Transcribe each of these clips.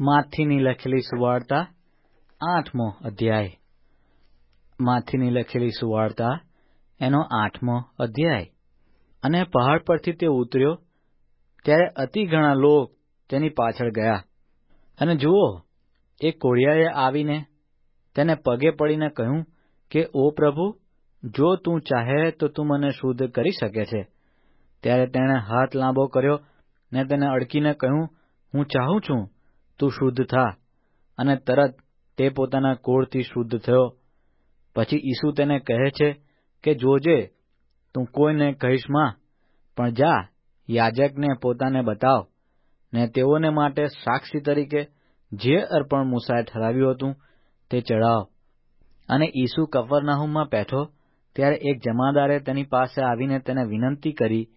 માથીની લખેલી સુવાર્તા આઠમો અધ્યાય. માથીની લખેલી સુવાર્તા એનો આઠમો અધ્યાય. અને પહાડ પરથી તે ઉતર્યો, ત્યારે અતિ ઘણા લોક તેની પાછળ ગયા. અને જુઓ, એક કોળિયાએ આવીને તેને પગે પડીને કહ્યું કે, ઓ પ્રભુ, જો તું ચાહે તો તું મને શુદ્ધ કરી શકે છે. ત્યારે તેણે હાથ લાંબો કર્યો ને તેને અડકીને કહ્યું, હું ચાહું છું તું શુદ્ધ થા અને તરત તે પોતાના કોળથી શુદ્ધ થયો. પછી ઈસુ તેને કહે છે કે, જોજે, તું કોઈને કહીશમાં, પણ જા, યાજકને પોતાને બતાવ ને તેઓને માટે સાક્ષી તરીકે જે અર્પણ મૂસાએ ઠરાવ્યું હતું તે ચડાવ અને ઈસુ કફરનાહુમમાં બેઠો ત્યારે એક જમાદારે તેની પાસે આવીને તેને વિનંતી કરી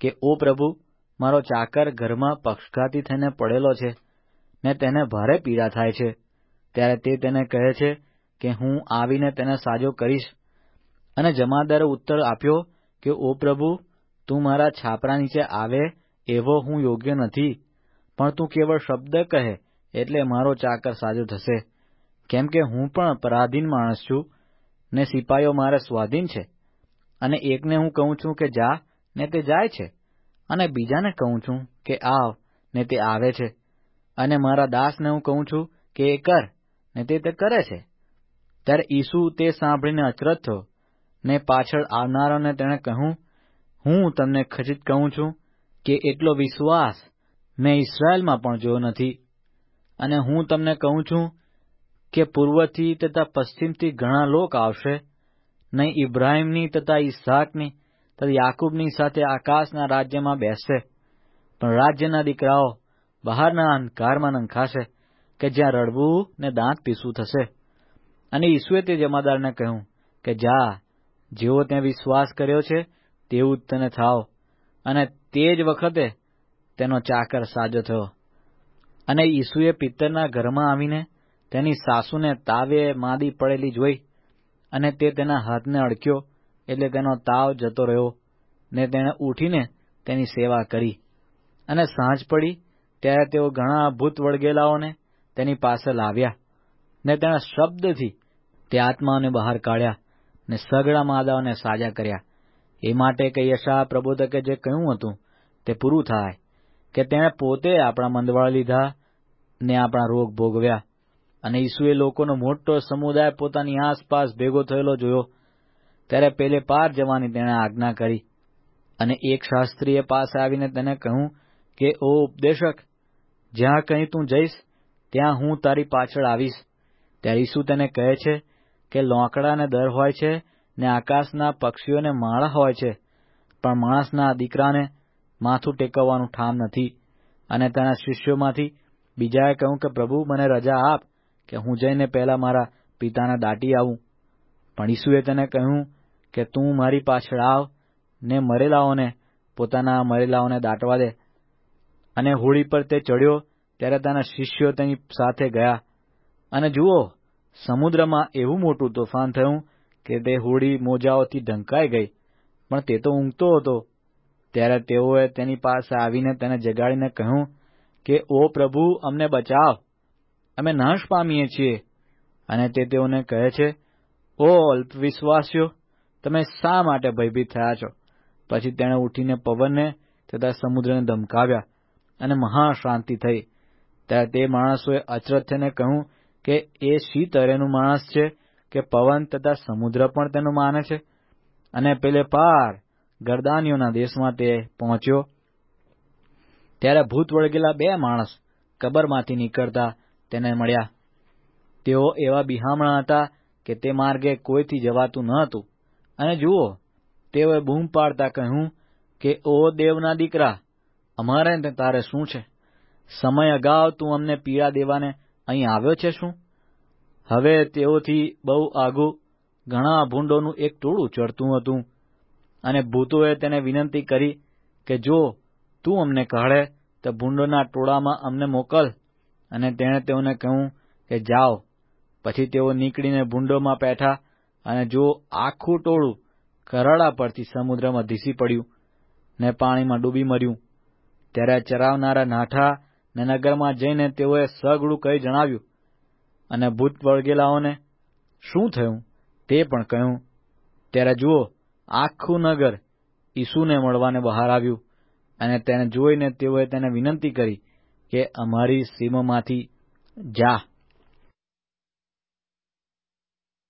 કે, ઓ પ્રભુ, મારો ચાકર ઘરમાં પક્ષઘાતી થઈને પડેલો છે. ને તેને ભારે પીડા થાય છે. ત્યારે તે તેને કહે છે કે હું આવીને તેને સાજો કરીશ. અને જમાદારે ઉત્તર આપ્યો કે, ઓ પ્રભુ, તું મારા છાપરા નીચે આવે એવો હું યોગ્ય નથી. પણ તું કેવળ શબ્દ કહે એટલે મારો ચાકર સાજો થશે. કેમ કે હું પણ પરાધીન માણસ છું ને સિપાઈઓ મારે સ્વાધીન છે. અને એકને હું કહું છું કે જા ને તે જાય છે. અને બીજાને કહું છું કે આવ ને તે આવે છે. અને મારા દાસને હું કહું છું કે એ કર, ને તે તે કરે છે. ત્યારે ઈસુ તે સાંભળીને અચરજ થયો ને પાછળ આવનારાને તેણે કહ્યું, હું તમને ખચિત કહું છું કે એટલો વિશ્વાસ મેં ઇસ્રાયેલમાં પણ જોયો નથી. અને હું તમને કહું છું કે પૂર્વથી તથા પશ્ચિમથી ઘણા લોક આવશે નહીં ઇબ્રાહીમની તથા ઈસહાકની તથા યાકૂબની સાથે આકાશના રાજ્યમાં બેસશે. પણ રાજ્યના દીકરાઓ બહારના અંધકારમાં નંખાશે કે જ્યાં રડવું ને દાંત પીસવું થશે. અને ઈસુએ તે જમાદારને કહ્યું કે, જા, જેવો ત્યાં વિશ્વાસ કર્યો છે, તેવું જ તને થાવ. અને તે જ વખતે તેનો ચાકર સાજો થયો. અને ઈસુએ પિત્તરના ઘરમાં આવીને તેની સાસુને તાવે માદી પડેલી જોઈ અને તે તેના હાથને અડક્યો એટલે તેનો તાવ જતો રહ્યો ને તેણે ઉઠીને તેની સેવા કરી. અને સાંજ પડી ત્યારે તેઓ ઘણા ભૂત વળગેલાઓને તેની પાસે લાવ્યા ને તેના શબ્દથી તે આત્માઓને બહાર કાઢ્યા ને સગડા માદાઓને સાજા કર્યા. એ માટે કે યશા પ્રબોધકે જે કહ્યું હતું તે પૂરું થાય કે તેણે પોતે આપણા મંદવાળ લીધા ને આપણા રોગ ભોગવ્યા અને ઈસુએ લોકોનો મોટો સમુદાય પોતાની આસપાસ ભેગો થયેલો જોયો. ત્યારે પેલે પાર જવાની તેણે આજ્ઞા કરી અને એક શાસ્ત્રીએ પાસે આવીને તેને કહ્યું કે, ઓ ઉપદેશક જ્યાં કંઈ તું જઈશ, ત્યાં હું તારી પાછળ આવીશ. ત્યારે ઈસુ તેને કહે છે કે લોંકડાને દર હોય છે ને આકાશના પક્ષીઓને માળા હોય છે, પણ માણસના દીકરાને માથું ટેકવવાનું ઠામ નથી. અને તેના શિષ્યોમાંથી બીજાએ કહ્યું કે, પ્રભુ, મને રજા આપ કે હું જઈને પહેલા મારા પિતાને દાટી આવું. પણ ઈસુએ તેને કહ્યું કે, તું મારી પાછળ આવ ને મરેલાઓને, પોતાના મરેલાઓને દાટવા દે. અને હોળી પર તે ચડ્યો ત્યારે તેના શિષ્યો તેની સાથે ગયા. અને જુઓ, સમુદ્રમાં એવું મોટું તોફાન થયું કે તે હોડી મોજાઓથી ઢંકાઈ ગઈ, પણ તે તો ઊંઘતો હતો. ત્યારે તેઓએ તેની પાસે આવીને તેને જગાડીને કહ્યું કે, ઓ પ્રભુ, અમને બચાવ. અમે નાશ પામીએ છીએ. અને તે તેઓને કહે છે, ઓ અલ્પવિશ્વાસીઓ, તમે શા માટે ભયભીત થયા છો? પછી તેણે ઉઠીને પવનને તથા સમુદ્રને ધમકાવ્યા. અને મહાશાંતિ થઈ. ત્યારે તે માણસોએ અચરજ થઈને કહ્યું કે એ શી તરેનું માણસ છે કે પવન તથા સમુદ્ર પણ તેનું માને છે? અને પેલે પાર ગરદાનીઓના દેશમાં તે પહોંચ્યો. ત્યારે ભૂત વળગેલા બે માણસ કબરમાંથી નીકળતા તેને મળ્યા. તેઓ એવા બિહામણા હતા કે તે માર્ગે કોઈથી જવાતું ન હતું. અને જુઓ, તેઓએ બૂમ પાડતા કહ્યું કે, ઓ દેવના દીકરા અમારે ને તારે શું છે? સમય અગાઉ તું અમને પીડા દેવાને અહીં આવ્યો છે શું? હવે તેઓથી બહુ આગું ઘણા ભૂંડોનું એક ટોળું ચડતું હતું અને ભૂતોએ તેને વિનંતી કરી કે જો તું અમને કાઢે તો ભૂંડોના ટોળામાં અમને મોકલ અને તેણે તેઓને કહ્યું કે જાઓ. પછી તેઓ નીકળીને ભૂંડોમાં બેઠા અને જો આખું ટોળું કરડા પરથી સમુદ્રમાં ધીસી પડ્યું ને પાણીમાં ડૂબી મર્યું ત્યારે ચરાવનારા નાઠા ને નગરમાં જઈને તેઓએ સગળું કહી જણાવ્યું. અને ભૂત વળગેલાઓને શું થયું? તે પણ કહ્યું. ત્યારે જુઓ, આખું નગર ઈસુને મળવાને બહાર આવ્યું અને તેને જોઈને તેઓએ તેને વિનંતી કરી કે અમારી સીમમાંથી જા.